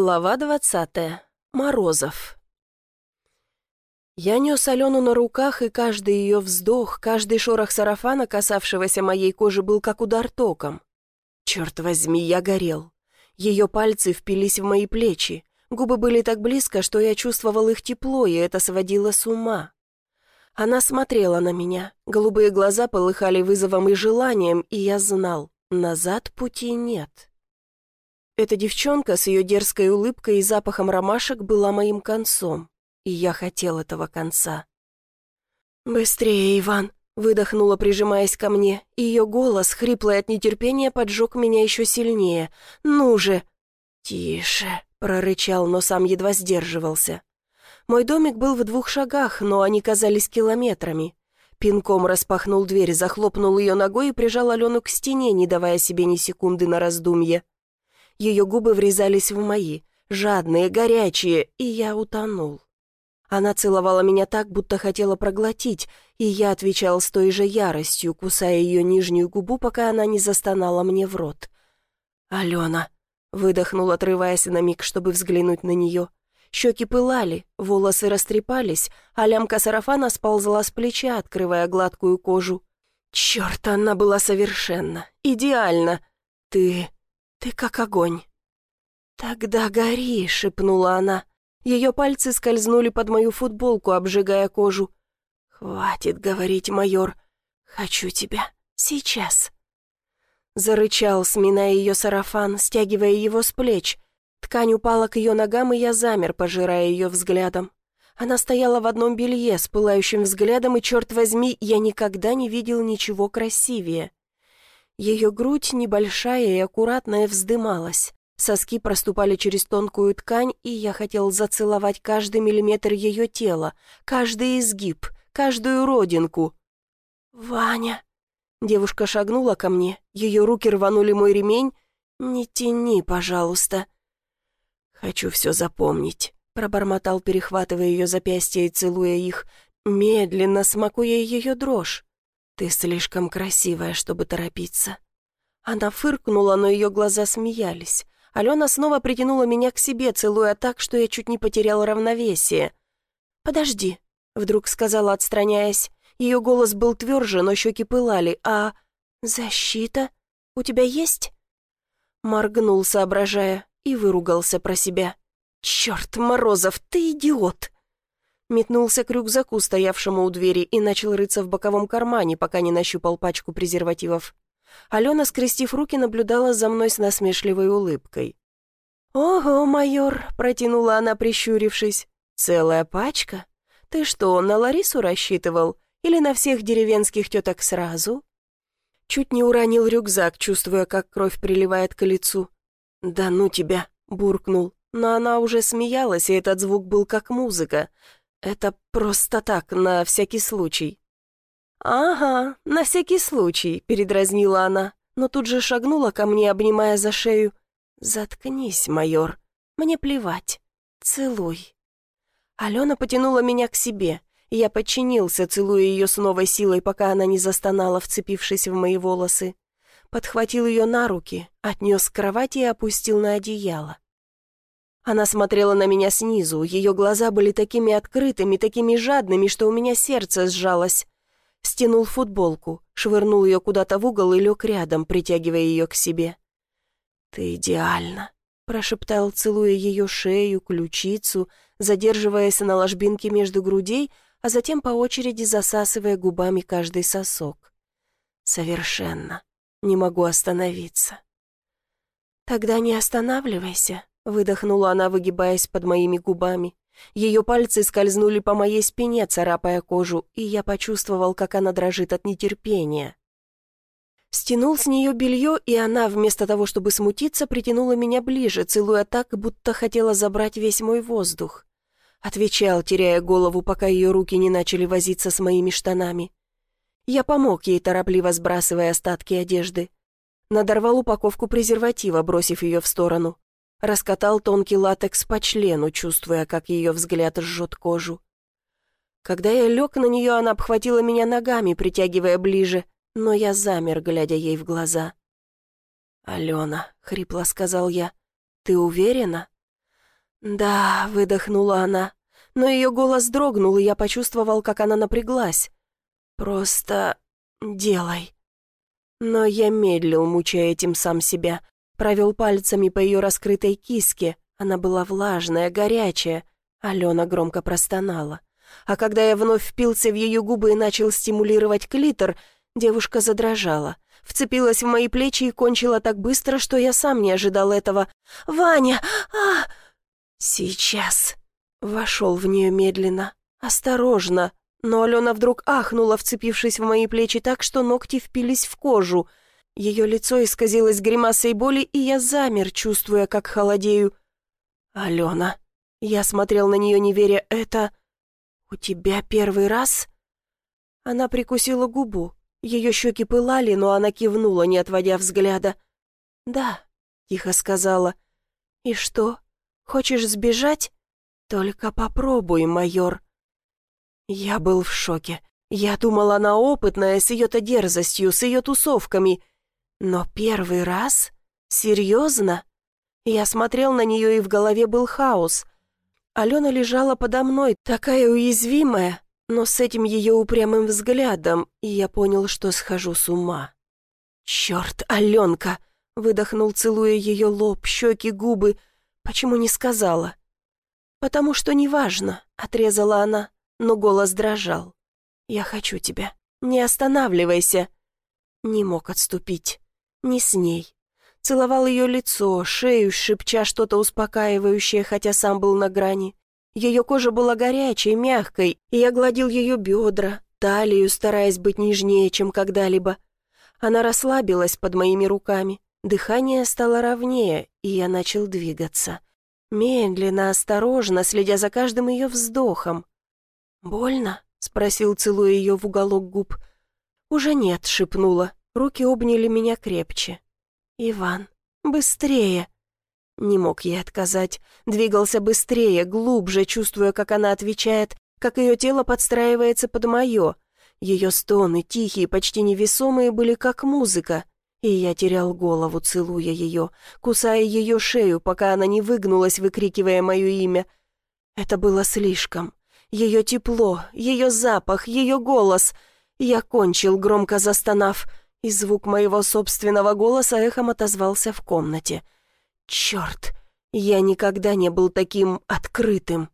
Глава двадцатая. Морозов. Я нес Алену на руках, и каждый ее вздох, каждый шорох сарафана, касавшегося моей кожи, был как удар током. Черт возьми, я горел. Ее пальцы впились в мои плечи. Губы были так близко, что я чувствовал их тепло, и это сводило с ума. Она смотрела на меня. Голубые глаза полыхали вызовом и желанием, и я знал, назад пути нет. Эта девчонка с ее дерзкой улыбкой и запахом ромашек была моим концом, и я хотел этого конца. «Быстрее, Иван!» — выдохнула, прижимаясь ко мне, ее голос, хриплый от нетерпения, поджег меня еще сильнее. «Ну же!» «Тише!» — прорычал, но сам едва сдерживался. Мой домик был в двух шагах, но они казались километрами. Пинком распахнул дверь, захлопнул ее ногой и прижал Алену к стене, не давая себе ни секунды на раздумье. Ее губы врезались в мои, жадные, горячие, и я утонул. Она целовала меня так, будто хотела проглотить, и я отвечал с той же яростью, кусая ее нижнюю губу, пока она не застонала мне в рот. «Алена!» — выдохнул, отрываясь на миг, чтобы взглянуть на нее. Щеки пылали, волосы растрепались, а лямка сарафана сползла с плеча, открывая гладкую кожу. «Черт, она была совершенно, идеально! Ты «Ты как огонь». «Тогда гори», — шепнула она. Ее пальцы скользнули под мою футболку, обжигая кожу. «Хватит говорить, майор. Хочу тебя. Сейчас». Зарычал, сминая ее сарафан, стягивая его с плеч. Ткань упала к ее ногам, и я замер, пожирая ее взглядом. Она стояла в одном белье с пылающим взглядом, и, черт возьми, я никогда не видел ничего красивее. Ее грудь, небольшая и аккуратная, вздымалась. Соски проступали через тонкую ткань, и я хотел зацеловать каждый миллиметр ее тела, каждый изгиб, каждую родинку. «Ваня!» Девушка шагнула ко мне, ее руки рванули мой ремень. «Не тяни, пожалуйста». «Хочу все запомнить», — пробормотал, перехватывая ее запястья и целуя их, медленно смакуя ее дрожь. «Ты слишком красивая, чтобы торопиться». Она фыркнула, но ее глаза смеялись. Алена снова притянула меня к себе, целуя так, что я чуть не потерял равновесие. «Подожди», — вдруг сказала, отстраняясь. Ее голос был тверже, но щеки пылали. «А защита? У тебя есть?» Моргнул, соображая, и выругался про себя. «Черт, Морозов, ты идиот!» Метнулся к рюкзаку, стоявшему у двери, и начал рыться в боковом кармане, пока не нащупал пачку презервативов. Алена, скрестив руки, наблюдала за мной с насмешливой улыбкой. «Ого, майор!» — протянула она, прищурившись. «Целая пачка? Ты что, на Ларису рассчитывал? Или на всех деревенских теток сразу?» Чуть не уронил рюкзак, чувствуя, как кровь приливает к лицу. «Да ну тебя!» — буркнул. Но она уже смеялась, и этот звук был как музыка. «Это просто так, на всякий случай». «Ага, на всякий случай», — передразнила она, но тут же шагнула ко мне, обнимая за шею. «Заткнись, майор, мне плевать. Целуй». Алена потянула меня к себе. Я подчинился, целуя ее с новой силой, пока она не застонала, вцепившись в мои волосы. Подхватил ее на руки, отнес к кровати и опустил на одеяло. Она смотрела на меня снизу, ее глаза были такими открытыми, такими жадными, что у меня сердце сжалось. Стянул футболку, швырнул ее куда-то в угол и лег рядом, притягивая ее к себе. «Ты идеальна», — прошептал, целуя ее шею, ключицу, задерживаясь на ложбинке между грудей, а затем по очереди засасывая губами каждый сосок. «Совершенно. Не могу остановиться». «Тогда не останавливайся», Выдохнула она, выгибаясь под моими губами. Ее пальцы скользнули по моей спине, царапая кожу, и я почувствовал, как она дрожит от нетерпения. Стянул с нее белье, и она, вместо того, чтобы смутиться, притянула меня ближе, целуя так, будто хотела забрать весь мой воздух. Отвечал, теряя голову, пока ее руки не начали возиться с моими штанами. Я помог ей, торопливо сбрасывая остатки одежды. Надорвал упаковку презерватива, бросив ее в сторону раскатал тонкий латекс по члену, чувствуя, как ее взгляд жжет кожу. Когда я лег на нее, она обхватила меня ногами, притягивая ближе, но я замер, глядя ей в глаза. «Алена», — хрипло сказал я, — «ты уверена?» «Да», — выдохнула она, но ее голос дрогнул, и я почувствовал, как она напряглась. «Просто делай». Но я медлил, мучая этим сам себя, провел пальцами по ее раскрытой киске. Она была влажная, горячая. Алена громко простонала. А когда я вновь впился в ее губы и начал стимулировать клитор, девушка задрожала, вцепилась в мои плечи и кончила так быстро, что я сам не ожидал этого. «Ваня! а «Сейчас!» Вошел в нее медленно, осторожно, но Алена вдруг ахнула, вцепившись в мои плечи так, что ногти впились в кожу. Ее лицо исказилось гримасой боли, и я замер, чувствуя, как холодею. «Алена!» Я смотрел на нее, не веря, «это... у тебя первый раз?» Она прикусила губу. Ее щеки пылали, но она кивнула, не отводя взгляда. «Да», — тихо сказала. «И что, хочешь сбежать? Только попробуй, майор». Я был в шоке. Я думала, она опытная, с ее-то дерзостью, с ее тусовками. Но первый раз? Серьезно? Я смотрел на нее, и в голове был хаос. Алена лежала подо мной, такая уязвимая, но с этим ее упрямым взглядом, и я понял, что схожу с ума. «Черт, Аленка!» — выдохнул, целуя ее лоб, щеки, губы. «Почему не сказала?» «Потому что неважно», — отрезала она но голос дрожал. «Я хочу тебя. Не останавливайся». Не мог отступить. Не с ней. Целовал ее лицо, шею, шепча что-то успокаивающее, хотя сам был на грани. Ее кожа была горячей, мягкой, и я гладил ее бедра, талию, стараясь быть нежнее, чем когда-либо. Она расслабилась под моими руками. Дыхание стало ровнее, и я начал двигаться. Медленно, осторожно, следя за каждым ее вздохом. «Больно?» — спросил, целуя ее в уголок губ. «Уже нет», — шепнула. Руки обняли меня крепче. «Иван, быстрее!» Не мог ей отказать. Двигался быстрее, глубже, чувствуя, как она отвечает, как ее тело подстраивается под мое. Ее стоны, тихие, почти невесомые, были как музыка. И я терял голову, целуя ее, кусая ее шею, пока она не выгнулась, выкрикивая мое имя. Это было слишком. Ее тепло, ее запах, ее голос. Я кончил, громко застонав, и звук моего собственного голоса эхом отозвался в комнате. «Черт, я никогда не был таким открытым».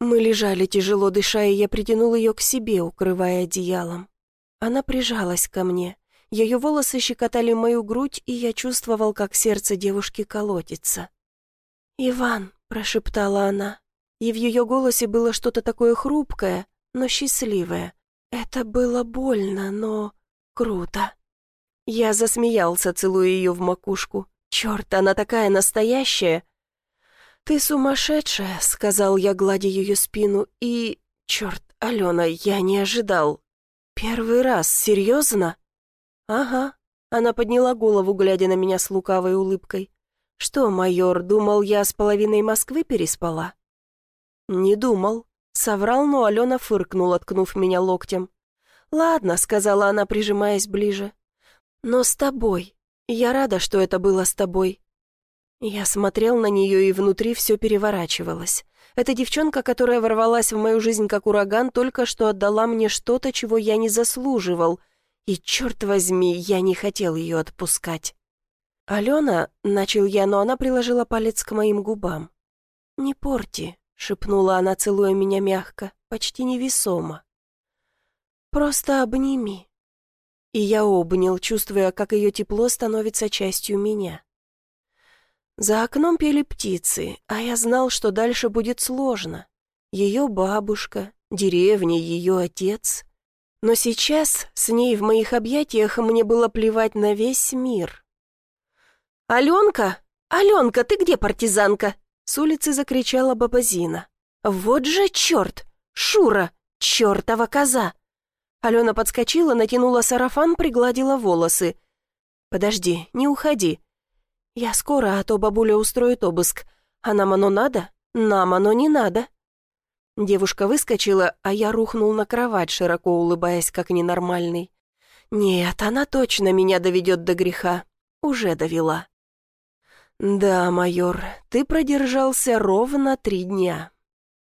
Мы лежали, тяжело дыша, и я притянул ее к себе, укрывая одеялом. Она прижалась ко мне. Ее волосы щекотали мою грудь, и я чувствовал, как сердце девушки колотится. «Иван», — прошептала она, и в ее голосе было что-то такое хрупкое, но счастливое. Это было больно, но круто. Я засмеялся, целуя ее в макушку. «Черт, она такая настоящая!» «Ты сумасшедшая», — сказал я, гладя ее спину, и... «Черт, Алена, я не ожидал. Первый раз, серьезно?» «Ага». Она подняла голову, глядя на меня с лукавой улыбкой. «Что, майор, думал, я с половиной Москвы переспала?» «Не думал». Соврал, но Алена фыркнула, ткнув меня локтем. «Ладно», — сказала она, прижимаясь ближе. «Но с тобой. Я рада, что это было с тобой». Я смотрел на нее, и внутри все переворачивалось. Эта девчонка, которая ворвалась в мою жизнь как ураган, только что отдала мне что-то, чего я не заслуживал. И, черт возьми, я не хотел ее отпускать. «Алена», — начал я, но она приложила палец к моим губам. «Не порти, — шепнула она, целуя меня мягко, почти невесомо. «Просто обними». И я обнял, чувствуя, как ее тепло становится частью меня. За окном пели птицы, а я знал, что дальше будет сложно. Ее бабушка, деревня, ее отец. Но сейчас с ней в моих объятиях мне было плевать на весь мир. «Аленка! Аленка, ты где, партизанка?» С улицы закричала Бабазина. «Вот же черт! Шура! Чертова коза!» Алена подскочила, натянула сарафан, пригладила волосы. «Подожди, не уходи. Я скоро, а то бабуля устроит обыск. А нам оно надо? Нам оно не надо». Девушка выскочила, а я рухнул на кровать, широко улыбаясь, как ненормальный. «Нет, она точно меня доведет до греха. Уже довела». «Да, майор, ты продержался ровно три дня.